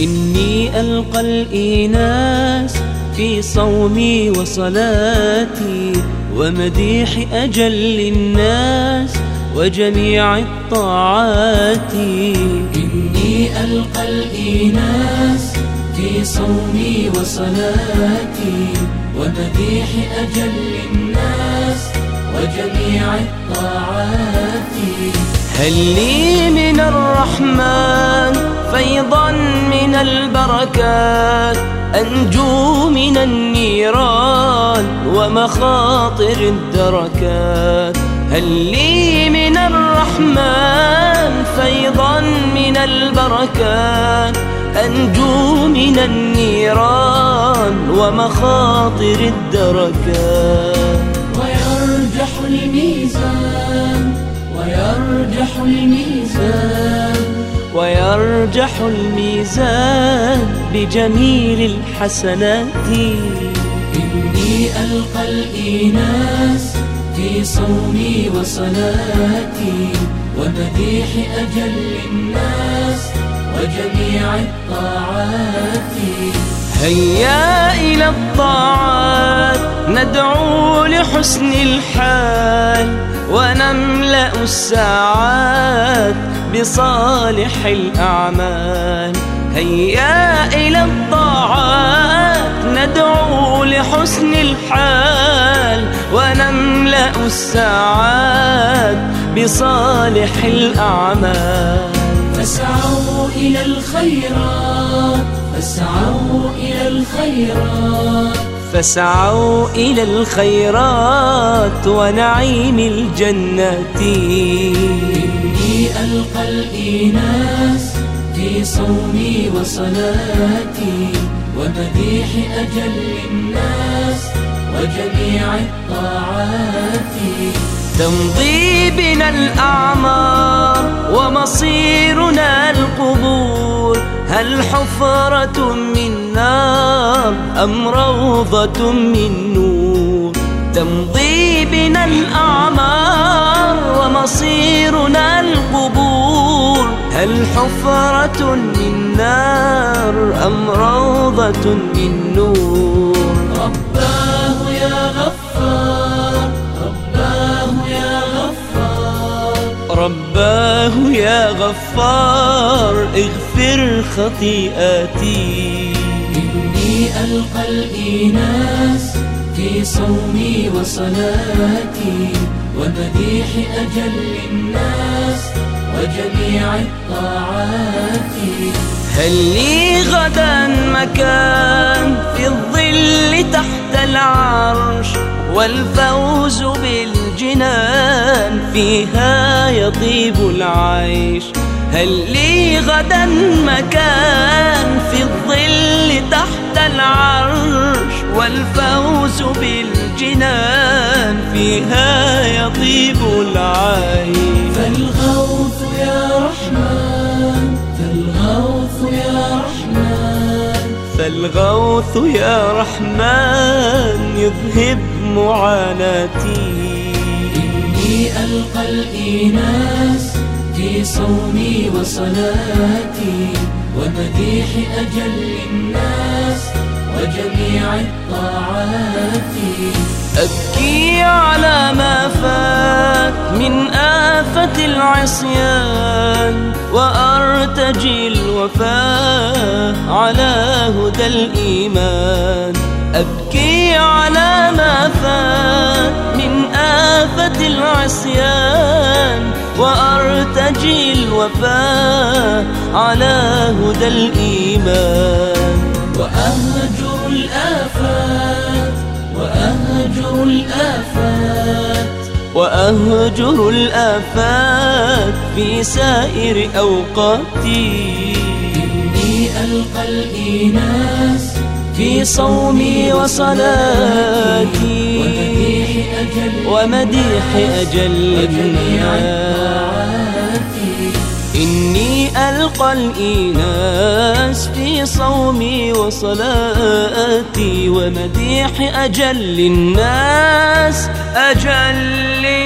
إني ألقى الإيناس في صومي وصلاتي ومديح أجل الناس وجميع الطاعات. إني ألقى الإناس في صومي وصلاتي ومديح أجل الناس وجميع الطاعات. هل لي من الرحمن فيضا من البركات؟ أنجو من النيران ومخاطر الدركات. هل لي الرحمن فيضا من البركات أنجو من النيران ومخاطر الدركات. ويرجح الميزان ويرجح الميزان ويرجح الميزان بجميل الحسنات. إني ألقى الإناس في صومي وصلاتي ومديح أجل الناس وجميع الطاعات. هيا إلى الطاعات ندعو لحسن الحال ونملأ الساعات بصالح الأعمال. هيا إلى الطاعات ندعو لحسن الحال السعاد بصالح الأعمال. فاسعوا إلى الخيرات فاسعوا إلى الخيرات. فاسعوا إلى الخيرات ونعيم الجنة. إني ألقى الإناس في صومي وصلاتي ومديح أجل الناس. وجميع الطاعات. تمضي بنا الأعمار ومصيرنا القبور. هل حفرة من نار أم روضة من نور؟ تمضي بنا الأعمار ومصيرنا القبور. هل حفرة من نار أم روضة من نور؟ رباه يا غفار رباه يا غفار. رباه يا غفار اغفر خطيئاتي. إني ألقى الإناس في صومي وصلاتي ومديح أجل الناس وجميع الطاعات. هل لي غدا مكان في الظل تحت العرش والفوز بالجنان فيها يطيب العيش. هل لي غدا مكان في الظل تحت العرش والفوز بالجنان فيها فالغوث يا رحمن يذهب معاناتي. إني ألقى الإيناس في صومي وصلاتي ومديح أجل الناس وجميع الطاعات. أبكي على ما فات من آفة العصيان وأرتجي الوفاء على هدى الإيمان. أبكي على ما فات من آفة العصيان وأرتجي الوفاء على هدى الإيمان. وأهل وأهجر الآفات وأهجر الآفات في سائر أوقاتي. إني ألقى الإناس في صومي وصلاتي. ومديح أجل الناس ألقى الإيناس في صومي وصلاتي ومديح أجل الناس أجل